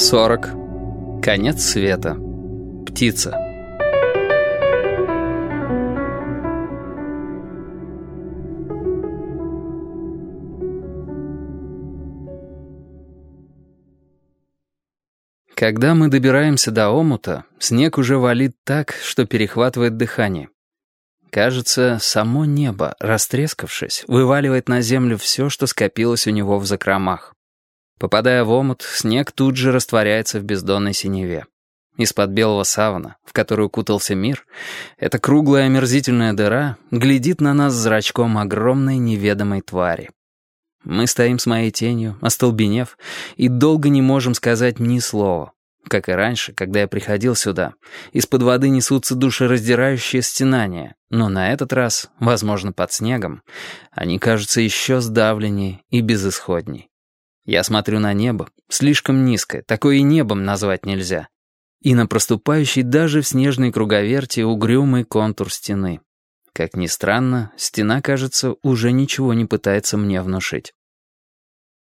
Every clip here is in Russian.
40. Конец света. Птица. Когда мы добираемся до омута, снег уже валит так, что перехватывает дыхание. Кажется, само небо, растрескавшись, вываливает на землю все, что скопилось у него в закромах. Попадая в омут, снег тут же растворяется в бездонной синеве. Из-под белого савана, в который укутался мир, эта круглая омерзительная дыра глядит на нас зрачком огромной неведомой твари. Мы стоим с моей тенью, остолбенев, и долго не можем сказать ни слова. Как и раньше, когда я приходил сюда, из-под воды несутся душераздирающие стенания, но на этот раз, возможно, под снегом, они кажутся еще сдавленнее и безысходней. Я смотрю на небо, слишком низкое, такое и небом назвать нельзя. И на проступающий даже в снежной круговерти угрюмый контур стены. Как ни странно, стена, кажется, уже ничего не пытается мне внушить.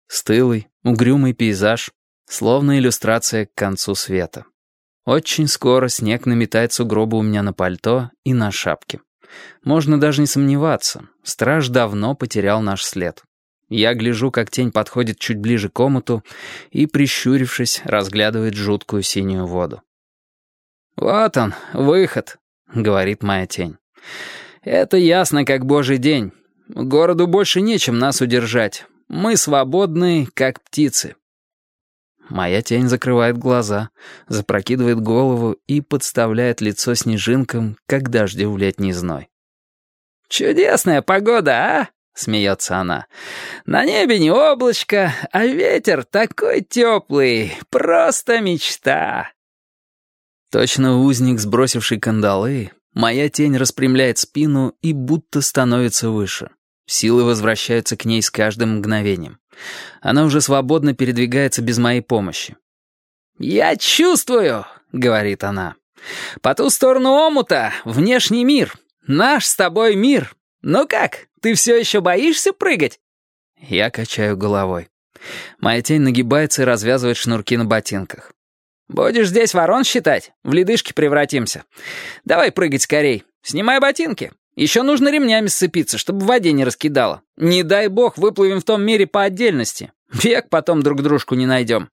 Стылый, угрюмый пейзаж, словно иллюстрация к концу света. Очень скоро снег наметает сугробы у меня на пальто и на шапке. Можно даже не сомневаться, страж давно потерял наш след. Я гляжу, как тень подходит чуть ближе к омуту и, прищурившись, разглядывает жуткую синюю воду. «Вот он, выход», — говорит моя тень. «Это ясно, как божий день. Городу больше нечем нас удержать. Мы свободны, как птицы». Моя тень закрывает глаза, запрокидывает голову и подставляет лицо снежинкам, как дождю в летний зной. «Чудесная погода, а?» — смеется она. «На небе не облачко, а ветер такой теплый, просто мечта!» Точно узник, сбросивший кандалы, моя тень распрямляет спину и будто становится выше. Силы возвращаются к ней с каждым мгновением. Она уже свободно передвигается без моей помощи. «Я чувствую», — говорит она. «По ту сторону омута — внешний мир. Наш с тобой мир. Ну как, ты все еще боишься прыгать?» Я качаю головой. Моя тень нагибается и развязывает шнурки на ботинках. «Будешь здесь ворон считать? В ледышки превратимся. Давай прыгать скорей. Снимай ботинки. Еще нужно ремнями сцепиться, чтобы в воде не раскидало. Не дай бог выплывем в том мире по отдельности. Век потом друг дружку не найдем».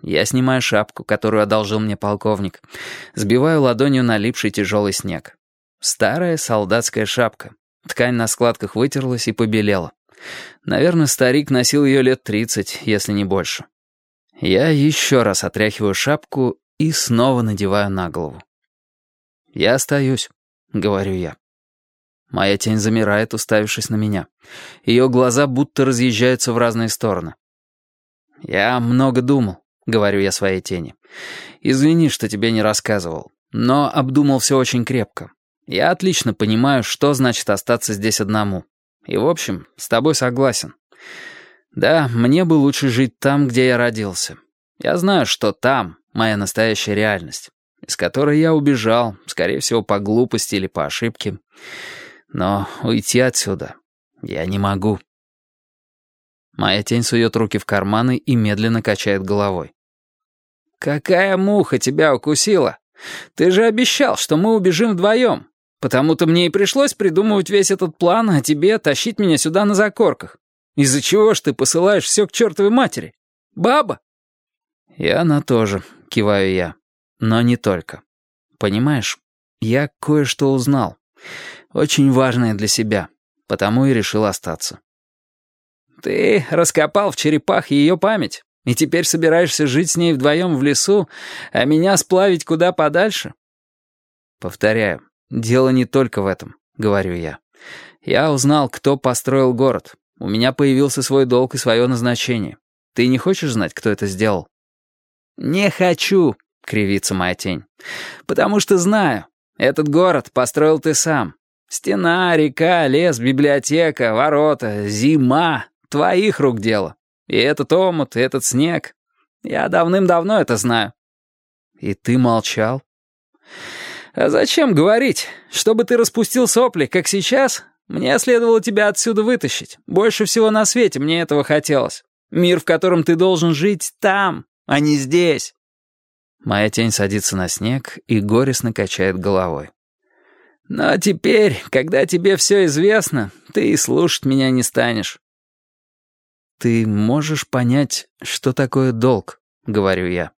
Я снимаю шапку, которую одолжил мне полковник. Сбиваю ладонью налипший тяжелый снег. Старая солдатская шапка. Ткань на складках вытерлась и побелела. Наверное, старик носил ее лет тридцать, если не больше. Я еще раз отряхиваю шапку и снова надеваю на голову. «Я остаюсь», — говорю я. Моя тень замирает, уставившись на меня. Ее глаза будто разъезжаются в разные стороны. «Я много думал», — говорю я своей тени. «Извини, что тебе не рассказывал, но обдумал все очень крепко. Я отлично понимаю, что значит остаться здесь одному. И, в общем, с тобой согласен. Да, мне бы лучше жить там, где я родился. Я знаю, что там моя настоящая реальность, из которой я убежал, скорее всего, по глупости или по ошибке. Но уйти отсюда я не могу. Моя тень сует руки в карманы и медленно качает головой. «Какая муха тебя укусила? Ты же обещал, что мы убежим вдвоем. Потому-то мне и пришлось придумывать весь этот план, а тебе тащить меня сюда на закорках. Из-за чего ж ты посылаешь все к чертовой матери? Баба?» «И она тоже», — киваю я. «Но не только. Понимаешь, я кое-что узнал. Очень важное для себя. Потому и решил остаться». «Ты раскопал в черепах ее память, и теперь собираешься жить с ней вдвоем в лесу, а меня сплавить куда подальше?» «Повторяю, «Дело не только в этом», — говорю я. «Я узнал, кто построил город. У меня появился свой долг и свое назначение. Ты не хочешь знать, кто это сделал?» «Не хочу», — кривится моя тень. «Потому что знаю. Этот город построил ты сам. Стена, река, лес, библиотека, ворота, зима — твоих рук дело. И этот омут, и этот снег. Я давным-давно это знаю». «И ты молчал?» «А зачем говорить? Чтобы ты распустил сопли, как сейчас? Мне следовало тебя отсюда вытащить. Больше всего на свете мне этого хотелось. Мир, в котором ты должен жить, там, а не здесь!» Моя тень садится на снег и горестно качает головой. «Но теперь, когда тебе все известно, ты и слушать меня не станешь». «Ты можешь понять, что такое долг?» — говорю я.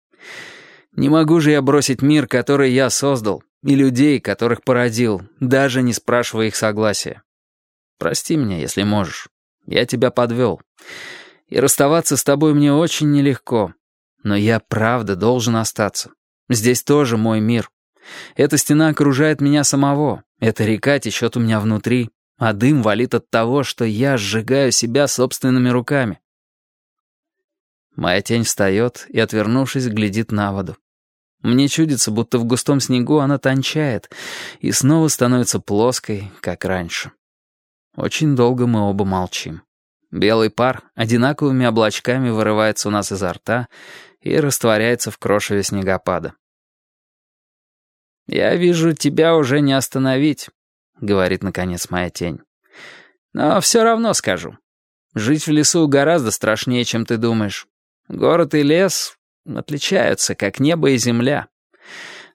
«Не могу же я бросить мир, который я создал, и людей, которых породил, даже не спрашивая их согласия. Прости меня, если можешь. Я тебя подвел. И расставаться с тобой мне очень нелегко. Но я правда должен остаться. Здесь тоже мой мир. Эта стена окружает меня самого. Эта река течет у меня внутри, а дым валит от того, что я сжигаю себя собственными руками. Моя тень встает и, отвернувшись, глядит на воду. Мне чудится, будто в густом снегу она тончает и снова становится плоской, как раньше. Очень долго мы оба молчим. Белый пар одинаковыми облачками вырывается у нас изо рта и растворяется в крошеве снегопада. «Я вижу, тебя уже не остановить», — говорит, наконец, моя тень. «Но все равно скажу. Жить в лесу гораздо страшнее, чем ты думаешь. Город и лес отличаются, как небо и земля.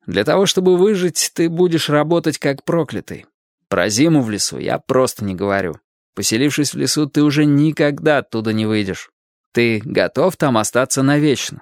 Для того, чтобы выжить, ты будешь работать как проклятый. Про зиму в лесу я просто не говорю. Поселившись в лесу, ты уже никогда оттуда не выйдешь. Ты готов там остаться навечно.